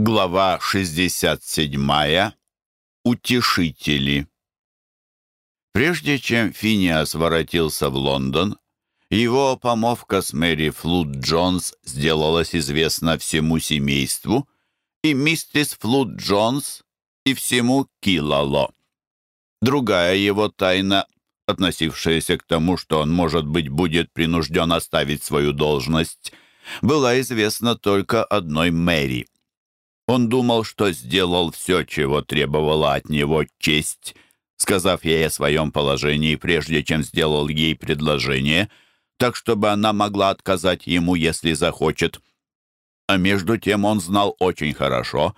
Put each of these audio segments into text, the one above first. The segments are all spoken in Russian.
Глава 67. Утешители. Прежде чем Финиас воротился в Лондон, его помовка с Мэри Флуд Джонс сделалась известна всему семейству, и миссис Флуд Джонс, и всему Килало. Другая его тайна, относившаяся к тому, что он, может быть, будет принужден оставить свою должность, была известна только одной Мэри — он думал, что сделал все, чего требовала от него честь, сказав ей о своем положении, прежде чем сделал ей предложение, так чтобы она могла отказать ему, если захочет. А между тем он знал очень хорошо,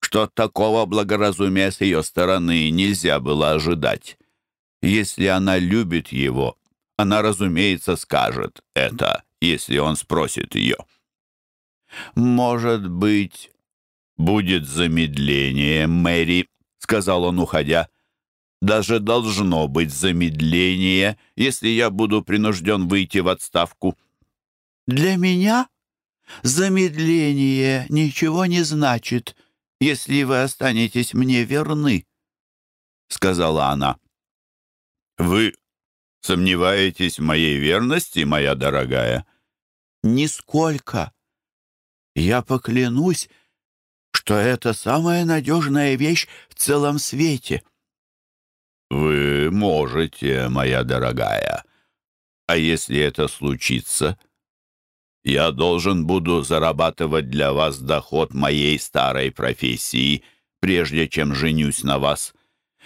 что такого благоразумия с ее стороны нельзя было ожидать. Если она любит его, она, разумеется, скажет это, если он спросит ее. «Может быть, «Будет замедление, Мэри», — сказал он, уходя. «Даже должно быть замедление, если я буду принужден выйти в отставку». «Для меня замедление ничего не значит, если вы останетесь мне верны», — сказала она. «Вы сомневаетесь в моей верности, моя дорогая?» «Нисколько. Я поклянусь, что это самая надежная вещь в целом свете. Вы можете, моя дорогая. А если это случится, я должен буду зарабатывать для вас доход моей старой профессии, прежде чем женюсь на вас,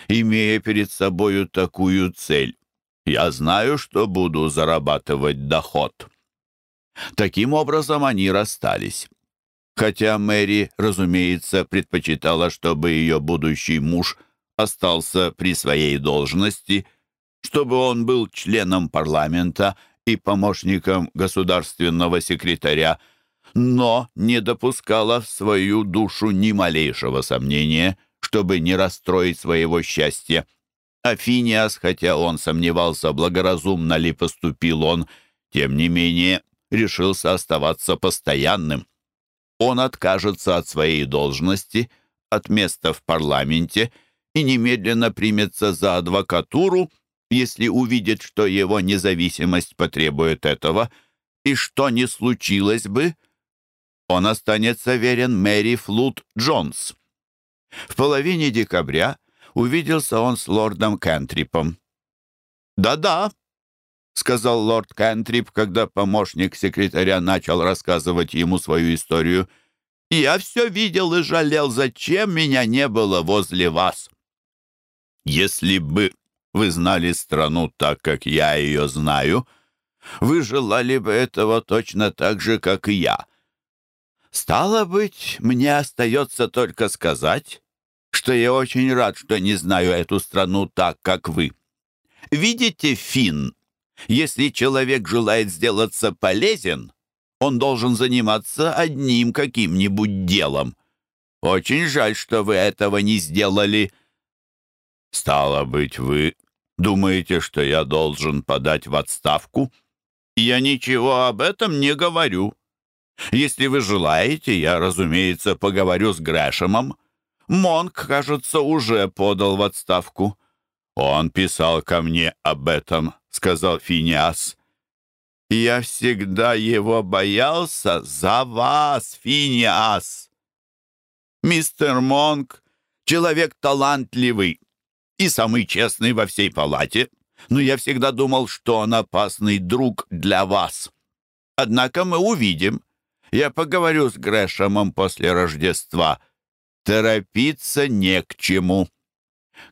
имея перед собою такую цель. Я знаю, что буду зарабатывать доход. Таким образом они расстались хотя Мэри, разумеется, предпочитала, чтобы ее будущий муж остался при своей должности, чтобы он был членом парламента и помощником государственного секретаря, но не допускала в свою душу ни малейшего сомнения, чтобы не расстроить своего счастья. А Финиас, хотя он сомневался, благоразумно ли поступил он, тем не менее решился оставаться постоянным он откажется от своей должности, от места в парламенте и немедленно примется за адвокатуру, если увидит, что его независимость потребует этого, и что не случилось бы, он останется верен Мэри Флуд Джонс. В половине декабря увиделся он с лордом Кентрипом. «Да-да», сказал лорд Кентрип, когда помощник секретаря начал рассказывать ему свою историю. «Я все видел и жалел, зачем меня не было возле вас». «Если бы вы знали страну так, как я ее знаю, вы желали бы этого точно так же, как и я. Стало быть, мне остается только сказать, что я очень рад, что не знаю эту страну так, как вы. Видите, Финн, если человек желает сделаться полезен, он должен заниматься одним каким-нибудь делом. Очень жаль, что вы этого не сделали. Стало быть, вы думаете, что я должен подать в отставку? Я ничего об этом не говорю. Если вы желаете, я, разумеется, поговорю с Грэшемом. Монк, кажется, уже подал в отставку. Он писал ко мне об этом — сказал Финиас. «Я всегда его боялся за вас, Финиас. Мистер Монк — человек талантливый и самый честный во всей палате, но я всегда думал, что он опасный друг для вас. Однако мы увидим. Я поговорю с Грэшемом после Рождества. Торопиться не к чему».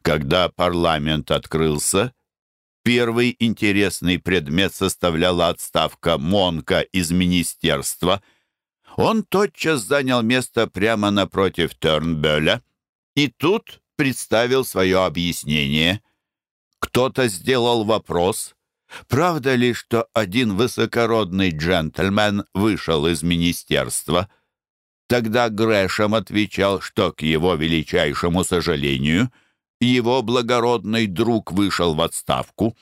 Когда парламент открылся, Первый интересный предмет составляла отставка Монка из министерства. Он тотчас занял место прямо напротив Тернбеля и тут представил свое объяснение. Кто-то сделал вопрос, правда ли, что один высокородный джентльмен вышел из министерства. Тогда Грэшем отвечал, что, к его величайшему сожалению, — его благородный друг вышел в отставку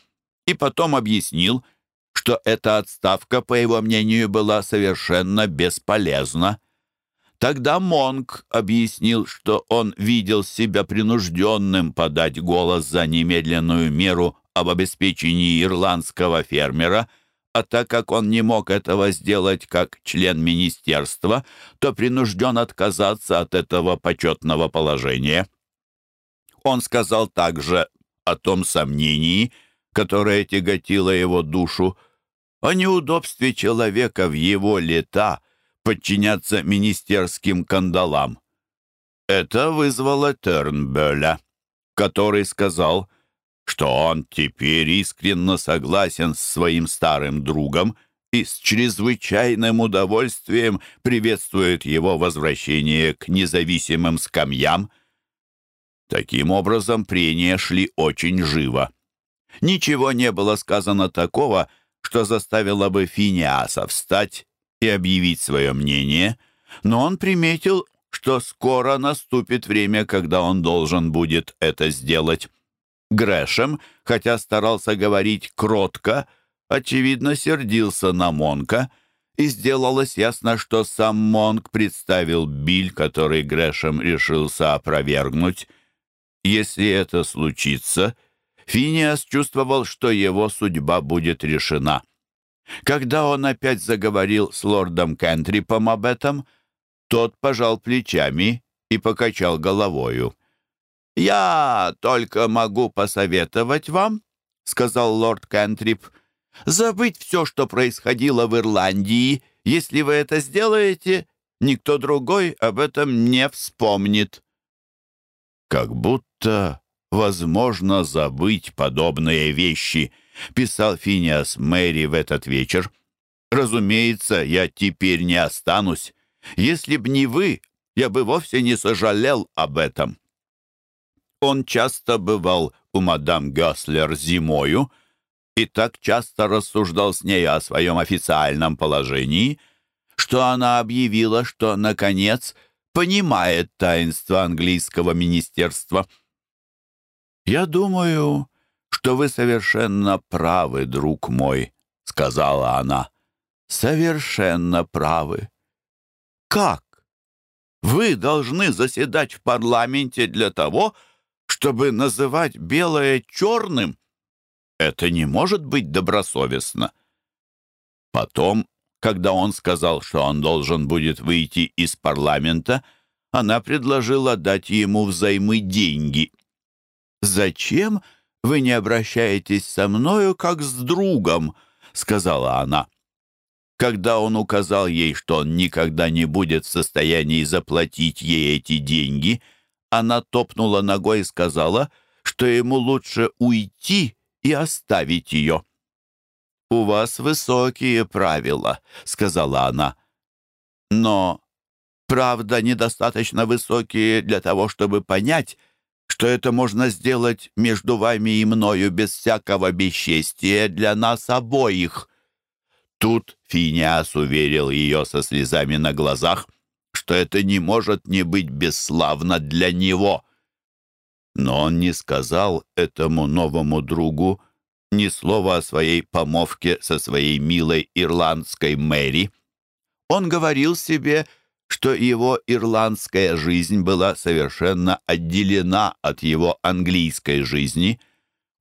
и потом объяснил, что эта отставка, по его мнению, была совершенно бесполезна. Тогда Монк объяснил, что он видел себя принужденным подать голос за немедленную меру об обеспечении ирландского фермера, а так как он не мог этого сделать как член министерства, то принужден отказаться от этого почетного положения. Он сказал также о том сомнении, которое тяготило его душу, о неудобстве человека в его лета подчиняться министерским кандалам. Это вызвало Тернбеля, который сказал, что он теперь искренне согласен с своим старым другом и с чрезвычайным удовольствием приветствует его возвращение к независимым скамьям. Таким образом, прения шли очень живо. Ничего не было сказано такого, что заставило бы Финиаса встать и объявить свое мнение, но он приметил, что скоро наступит время, когда он должен будет это сделать. Грэшем, хотя старался говорить кротко, очевидно сердился на Монка, и сделалось ясно, что сам Монк представил биль, который Грэшем решился опровергнуть. Если это случится, Финиас чувствовал, что его судьба будет решена. Когда он опять заговорил с лордом Кентрипом об этом, тот пожал плечами и покачал головою. «Я только могу посоветовать вам», — сказал лорд Кентрип, «забыть все, что происходило в Ирландии. Если вы это сделаете, никто другой об этом не вспомнит». «Как будто возможно забыть подобные вещи», — писал Финиас Мэри в этот вечер. «Разумеется, я теперь не останусь. Если б не вы, я бы вовсе не сожалел об этом». Он часто бывал у мадам Гёслер зимою и так часто рассуждал с ней о своем официальном положении, что она объявила, что, наконец, понимает таинство английского министерства. «Я думаю, что вы совершенно правы, друг мой», — сказала она. «Совершенно правы». «Как? Вы должны заседать в парламенте для того, чтобы называть белое черным? Это не может быть добросовестно». Потом, когда он сказал, что он должен будет выйти из парламента, она предложила дать ему взаймы деньги. «Зачем вы не обращаетесь со мною, как с другом», — сказала она. Когда он указал ей, что он никогда не будет в состоянии заплатить ей эти деньги, она топнула ногой и сказала, что ему лучше уйти и оставить ее. «У вас высокие правила», — сказала она. «Но, правда, недостаточно высокие для того, чтобы понять, что это можно сделать между вами и мною без всякого бесчестия для нас обоих». Тут Финиас уверил ее со слезами на глазах, что это не может не быть бесславно для него. Но он не сказал этому новому другу ни слова о своей помовке со своей милой ирландской Мэри. Он говорил себе, что его ирландская жизнь была совершенно отделена от его английской жизни.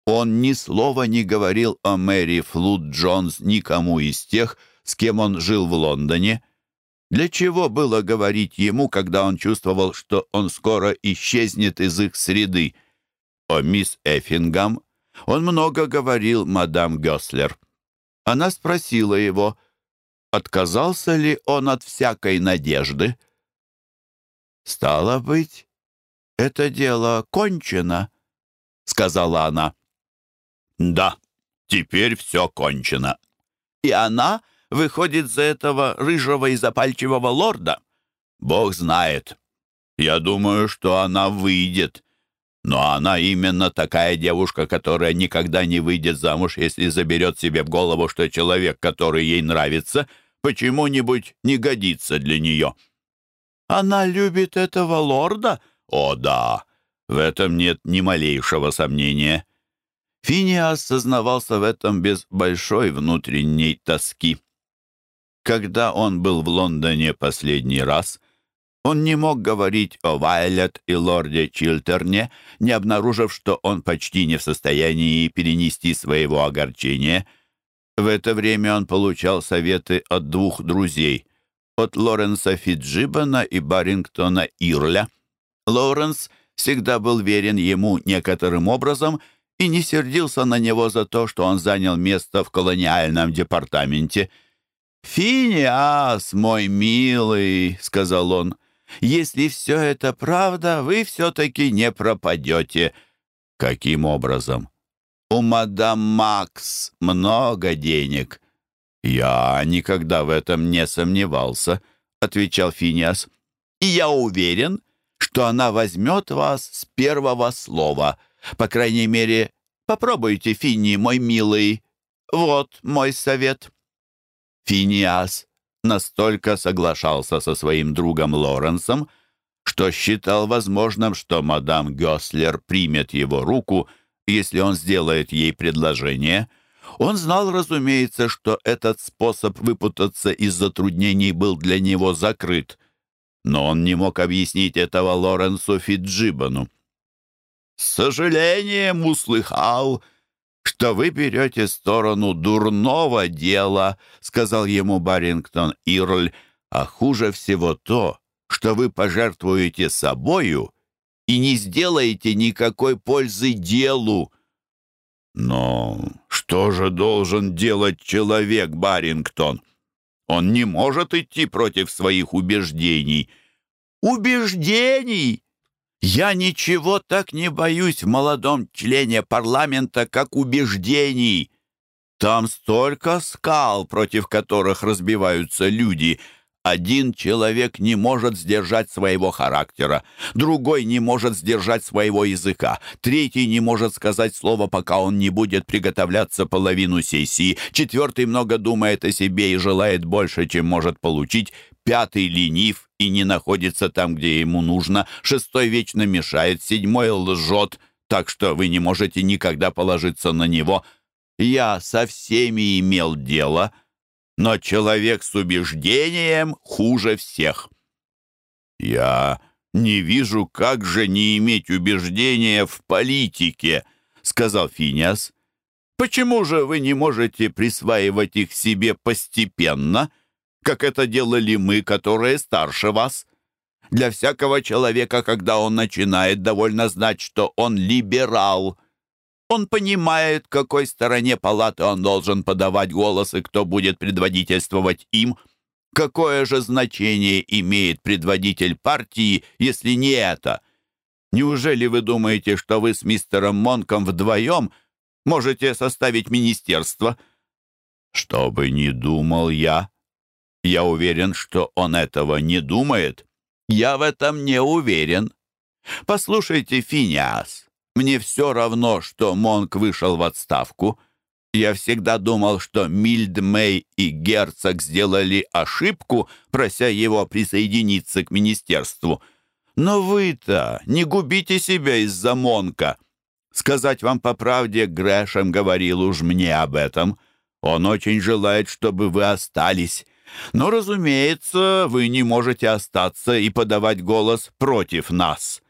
Он ни слова не говорил о Мэри Флуд Джонс никому из тех, с кем он жил в Лондоне. Для чего было говорить ему, когда он чувствовал, что он скоро исчезнет из их среды? О мисс Эффингам он много говорил мадам Гёслер. Она спросила его, отказался ли он от всякой надежды. «Стало быть, это дело кончено», — сказала она. «Да, теперь все кончено». «И она выходит за этого рыжего и запальчивого лорда?» «Бог знает. Я думаю, что она выйдет. Но она именно такая девушка, которая никогда не выйдет замуж, если заберет себе в голову, что человек, который ей нравится — почему-нибудь не годится для нее. Она любит этого лорда? О, да, в этом нет ни малейшего сомнения. Финиас сознавался в этом без большой внутренней тоски. Когда он был в Лондоне последний раз, Он не мог говорить о Вайлет и лорде Чилтерне, не обнаружив, что он почти не в состоянии перенести своего огорчения. В это время он получал советы от двух друзей, от Лоренса Фиджибана и Барингтона Ирля. Лоренс всегда был верен ему некоторым образом и не сердился на него за то, что он занял место в колониальном департаменте. «Финиас, мой милый», — сказал он, — «если все это правда, вы все-таки не пропадете». «Каким образом?» «У мадам Макс много денег». «Я никогда в этом не сомневался», — отвечал Финиас. «И я уверен, что она возьмет вас с первого слова. По крайней мере, попробуйте, Финни, мой милый. Вот мой совет». Финиас настолько соглашался со своим другом Лоренсом, что считал возможным, что мадам Гёслер примет его руку, если он сделает ей предложение. Он знал, разумеется, что этот способ выпутаться из затруднений был для него закрыт но он не мог объяснить этого Лоренсу Фиджибану. «С сожалением услыхал, что вы берете сторону дурного дела», сказал ему Барингтон Ирль, «а хуже всего то, что вы пожертвуете собою и не сделаете никакой пользы делу». «Но что же должен делать человек, Барингтон?» Он не может идти против своих убеждений. Убеждений? Я ничего так не боюсь в молодом члене парламента, как убеждений. Там столько скал, против которых разбиваются люди — один человек не может сдержать своего характера, другой не может сдержать своего языка, третий не может сказать слово, пока он не будет приготовляться половину сессии, четвертый много думает о себе и желает больше, чем может получить, пятый ленив и не находится там, где ему нужно, шестой вечно мешает, седьмой лжет, так что вы не можете никогда положиться на него. Я со всеми имел дело — но человек с убеждением хуже всех. «Я не вижу, как же не иметь убеждения в политике», — сказал Финиас. «Почему же вы не можете присваивать их себе постепенно, как это делали мы, которые старше вас?» Для всякого человека, когда он начинает, довольно знать, что он либерал. Он понимает, какой стороне палаты он должен подавать голос и кто будет предводительствовать им. Какое же значение имеет предводитель партии, если не это? Неужели вы думаете, что вы с мистером Монком вдвоем можете составить министерство? Что бы ни думал я, я уверен, что он этого не думает. Я в этом не уверен. Послушайте, Финиас, мне все равно, что Монк вышел в отставку. Я всегда думал, что Мильд и герцог сделали ошибку, прося его присоединиться к министерству. Но вы-то не губите себя из-за Монка. Сказать вам по правде, Грэшем говорил уж мне об этом. Он очень желает, чтобы вы остались. Но, разумеется, вы не можете остаться и подавать голос против нас.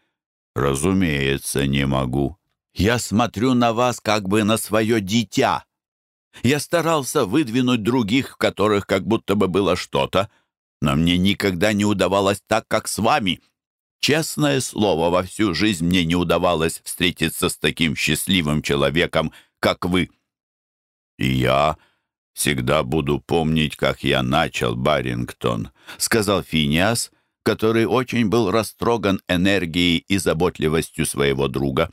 «Разумеется, не могу. Я смотрю на вас как бы на свое дитя. Я старался выдвинуть других, в которых как будто бы было что-то, но мне никогда не удавалось так, как с вами. Честное слово, во всю жизнь мне не удавалось встретиться с таким счастливым человеком, как вы. И я всегда буду помнить, как я начал, Барингтон», — сказал Финиас, — который очень был растроган энергией и заботливостью своего друга.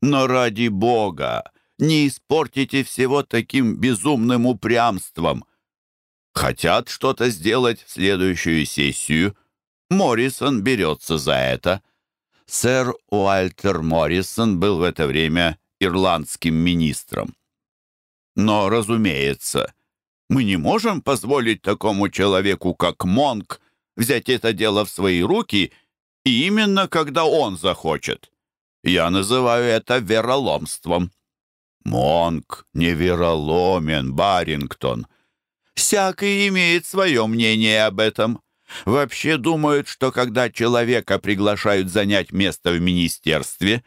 «Но ради Бога, не испортите всего таким безумным упрямством. Хотят что-то сделать в следующую сессию. Моррисон берется за это». Сэр Уальтер Моррисон был в это время ирландским министром. Но, разумеется, мы не можем позволить такому человеку, как Монк, взять это дело в свои руки, и именно когда он захочет. Я называю это вероломством. Монк не вероломен, Барингтон. Всякий имеет свое мнение об этом. вообще думают, что когда человека приглашают занять место в министерстве,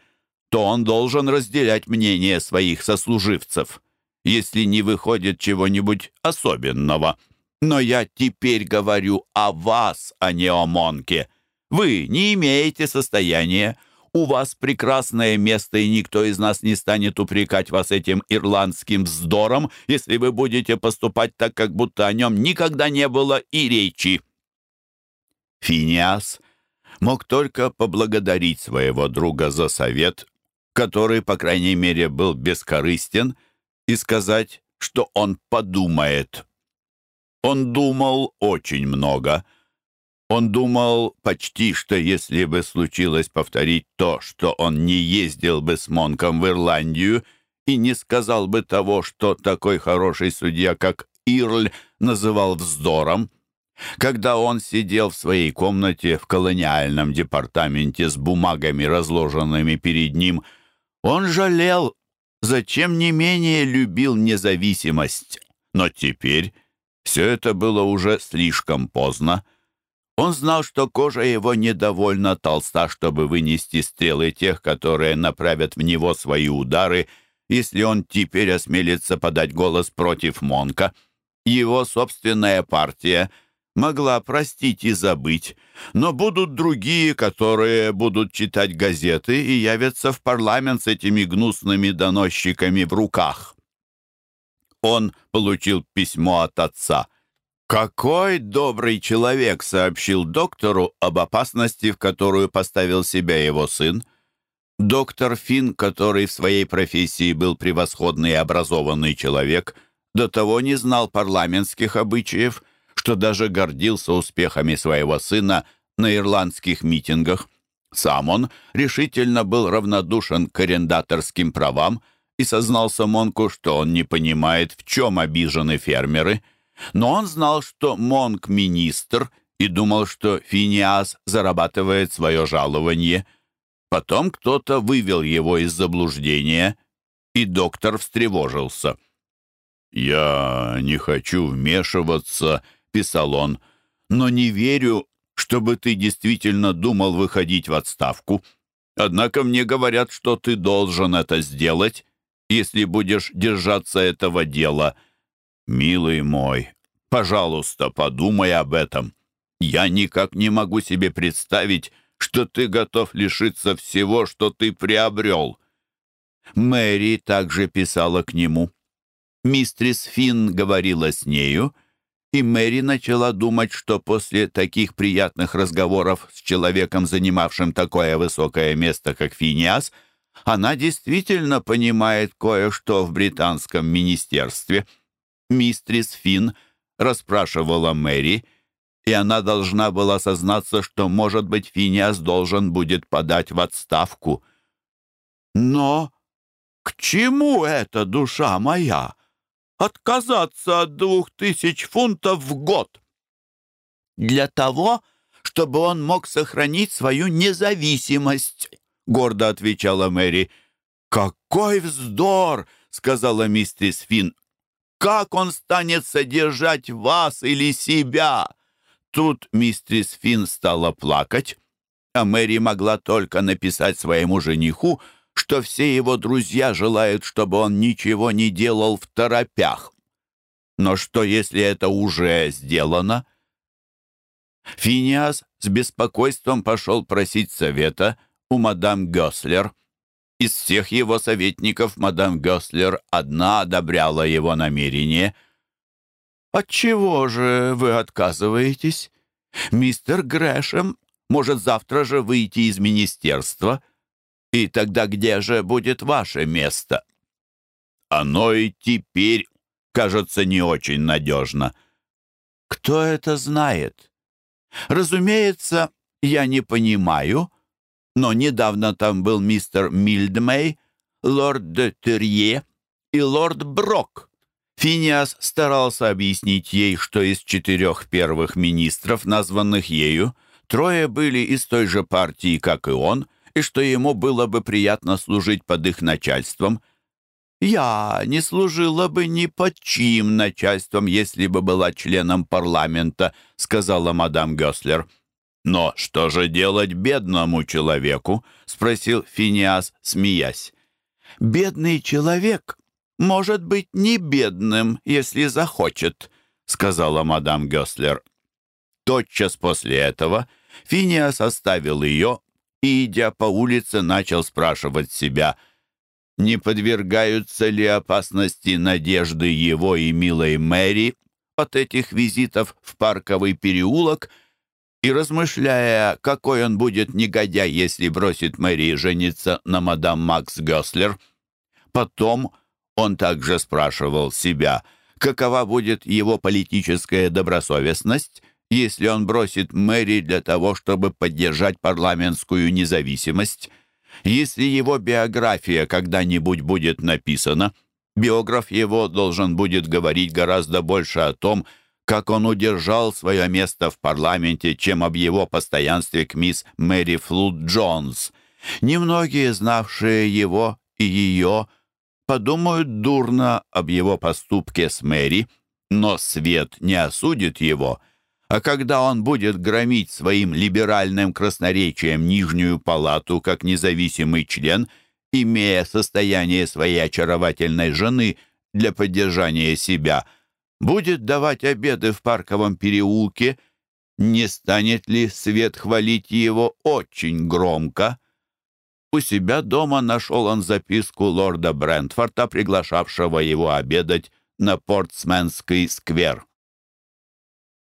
то он должен разделять мнение своих сослуживцев, если не выходит чего-нибудь особенного. Но я теперь говорю о вас, а не о Монке. Вы не имеете состояния. У вас прекрасное место, и никто из нас не станет упрекать вас этим ирландским вздором, если вы будете поступать так, как будто о нем никогда не было и речи». Финиас мог только поблагодарить своего друга за совет, который, по крайней мере, был бескорыстен, и сказать, что он подумает. Он думал очень много — он думал почти, что если бы случилось повторить то, что он не ездил бы с Монком в Ирландию и не сказал бы того, что такой хороший судья, как Ирль, называл вздором, когда он сидел в своей комнате в колониальном департаменте с бумагами, разложенными перед ним, он жалел, зачем не менее любил независимость. Но теперь все это было уже слишком поздно. Он знал, что кожа его недовольно толста, чтобы вынести стрелы тех, которые направят в него свои удары, если он теперь осмелится подать голос против Монка. Его собственная партия могла простить и забыть, но будут другие, которые будут читать газеты и явятся в парламент с этими гнусными доносчиками в руках. Он получил письмо от отца — «Какой добрый человек!» — сообщил доктору об опасности, в которую поставил себя его сын. Доктор Финн, который в своей профессии был превосходный и образованный человек, до того не знал парламентских обычаев, что даже гордился успехами своего сына на ирландских митингах. Сам он решительно был равнодушен к арендаторским правам и сознался Монку, что он не понимает, в чем обижены фермеры — но он знал, что Монк — министр, и думал, что Финиас зарабатывает свое жалование. Потом кто-то вывел его из заблуждения, и доктор встревожился. «Я не хочу вмешиваться», — писал он, «но не верю, чтобы ты действительно думал выходить в отставку. Однако мне говорят, что ты должен это сделать, если будешь держаться этого дела». «Милый мой, пожалуйста, подумай об этом. Я никак не могу себе представить, что ты готов лишиться всего, что ты приобрел». Мэри также писала к нему. Мистрис Финн говорила с нею, и Мэри начала думать, что после таких приятных разговоров с человеком, занимавшим такое высокое место, как Финиас, она действительно понимает кое-что в британском министерстве — Мистрис Финн расспрашивала Мэри, и она должна была сознаться, что, может быть, Финиас должен будет подать в отставку. «Но к чему это, душа моя? Отказаться от двух тысяч фунтов в год?» «Для того, чтобы он мог сохранить свою независимость», — гордо отвечала Мэри. «Какой вздор!» — сказала миссис Финн. Как он станет содержать вас или себя?» Тут мистрис Финн стала плакать, а Мэри могла только написать своему жениху, что все его друзья желают, чтобы он ничего не делал в торопях. Но что, если это уже сделано? Финиас с беспокойством пошел просить совета у мадам Гёслер — из всех его советников мадам Гёслер одна одобряла его намерение. «Отчего же вы отказываетесь? Мистер Грэшем может завтра же выйти из министерства, и тогда где же будет ваше место?» «Оно и теперь кажется не очень надежно». «Кто это знает?» «Разумеется, я не понимаю» но недавно там был мистер Мильдмей, лорд де Терье и лорд Брок. Финиас старался объяснить ей, что из четырех первых министров, названных ею, трое были из той же партии, как и он, и что ему было бы приятно служить под их начальством. я не служила бы ни под чьим начальством, если бы была членом парламента», — сказала мадам Гёслер. «Но что же делать бедному человеку?» — спросил Финиас, смеясь. «Бедный человек может быть не бедным, если захочет», — сказала мадам Гёслер. Тотчас после этого Финиас оставил ее и, идя по улице, начал спрашивать себя, не подвергаются ли опасности надежды его и милой Мэри от этих визитов в парковый переулок — и размышляя, какой он будет негодяй, если бросит Мэри жениться на мадам Макс Гёслер. Потом он также спрашивал себя, какова будет его политическая добросовестность, если он бросит Мэри для того, чтобы поддержать парламентскую независимость. Если его биография когда-нибудь будет написана, биограф его должен будет говорить гораздо больше о том, как он удержал свое место в парламенте, чем об его постоянстве к мисс Мэри Флуд Джонс. Немногие, знавшие его и ее, подумают дурно об его поступке с Мэри, но свет не осудит его, а когда он будет громить своим либеральным красноречием Нижнюю палату как независимый член, имея состояние своей очаровательной жены для поддержания себя – будет давать обеды в парковом переулке, не станет ли свет хвалить его очень громко? У себя дома нашел он записку лорда Брентфорта, приглашавшего его обедать на Портсменский сквер.